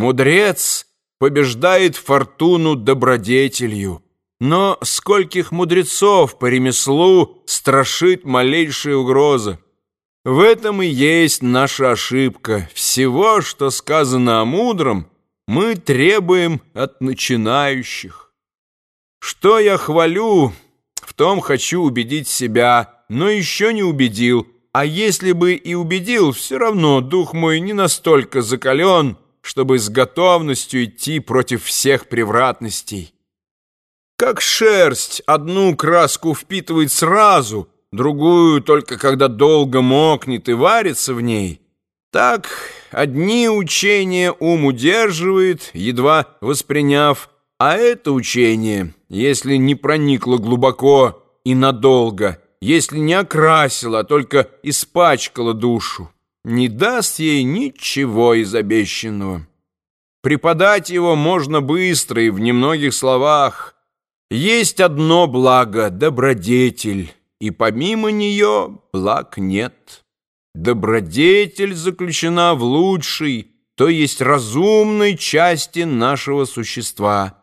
Мудрец побеждает фортуну добродетелью, но скольких мудрецов по ремеслу страшит малейшая угроза. В этом и есть наша ошибка. Всего, что сказано о мудром, мы требуем от начинающих. Что я хвалю, в том хочу убедить себя, но еще не убедил. А если бы и убедил, все равно дух мой не настолько закален, чтобы с готовностью идти против всех превратностей. Как шерсть одну краску впитывает сразу, другую только когда долго мокнет и варится в ней, так одни учения ум удерживает, едва восприняв, а это учение, если не проникло глубоко и надолго, если не окрасило, а только испачкало душу, не даст ей ничего из обещанного. Преподать его можно быстро и в немногих словах. Есть одно благо — добродетель, и помимо нее благ нет». Добродетель заключена в лучшей, то есть разумной части нашего существа.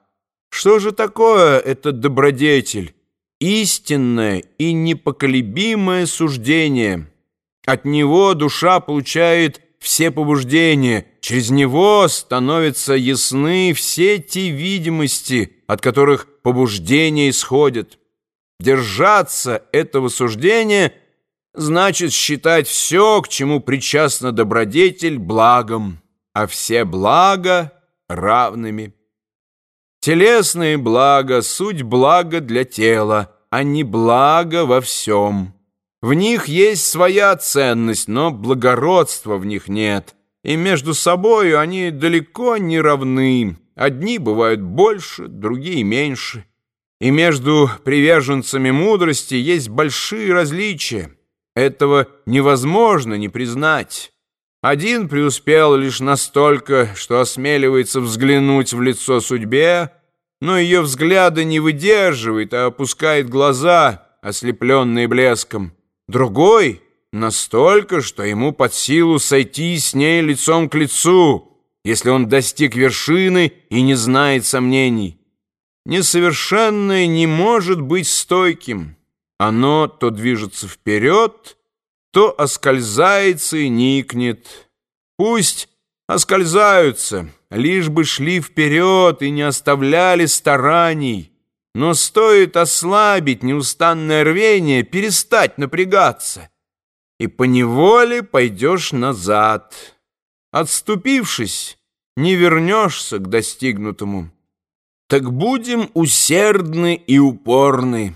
Что же такое этот добродетель? Истинное и непоколебимое суждение. От него душа получает все побуждения, через него становятся ясны все те видимости, от которых побуждения исходят. Держаться этого суждения – значит считать все, к чему причастна добродетель, благом, а все блага равными. Телесные блага — суть блага для тела, а не благо во всем. В них есть своя ценность, но благородства в них нет, и между собою они далеко не равны. Одни бывают больше, другие меньше. И между приверженцами мудрости есть большие различия. Этого невозможно не признать. Один преуспел лишь настолько, что осмеливается взглянуть в лицо судьбе, но ее взгляда не выдерживает, а опускает глаза, ослепленные блеском. Другой настолько, что ему под силу сойти с ней лицом к лицу, если он достиг вершины и не знает сомнений. Несовершенное не может быть стойким. Оно то движется вперед, то оскользается и никнет. Пусть оскользаются, лишь бы шли вперед и не оставляли стараний. Но стоит ослабить неустанное рвение, перестать напрягаться, и поневоле пойдешь назад. Отступившись, не вернешься к достигнутому. Так будем усердны и упорны.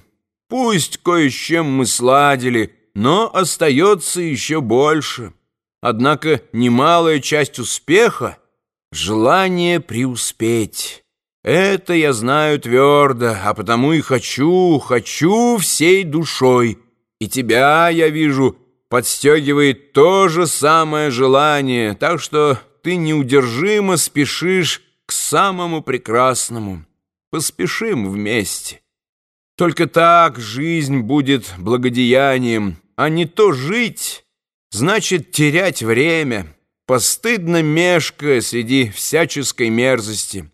Пусть кое с чем мы сладили, но остается еще больше. Однако немалая часть успеха — желание преуспеть. Это я знаю твердо, а потому и хочу, хочу всей душой. И тебя, я вижу, подстегивает то же самое желание, так что ты неудержимо спешишь к самому прекрасному. Поспешим вместе. Только так жизнь будет благодеянием, а не то жить, значит терять время, постыдно мешкая среди всяческой мерзости.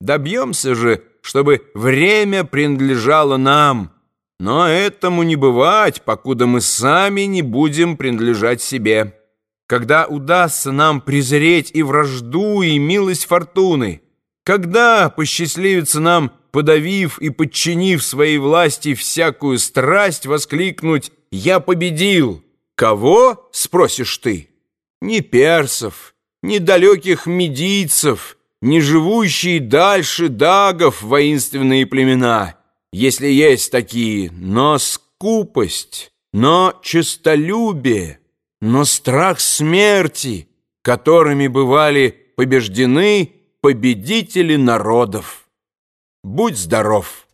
Добьемся же, чтобы время принадлежало нам, но этому не бывать, покуда мы сами не будем принадлежать себе. Когда удастся нам презреть и вражду, и милость фортуны, когда посчастливится нам подавив и подчинив своей власти всякую страсть, воскликнуть «Я победил!» «Кого?» — спросишь ты. «Не персов, не далеких медийцев, не живущие дальше дагов воинственные племена, если есть такие, но скупость, но честолюбие, но страх смерти, которыми бывали побеждены победители народов». Будь здоров!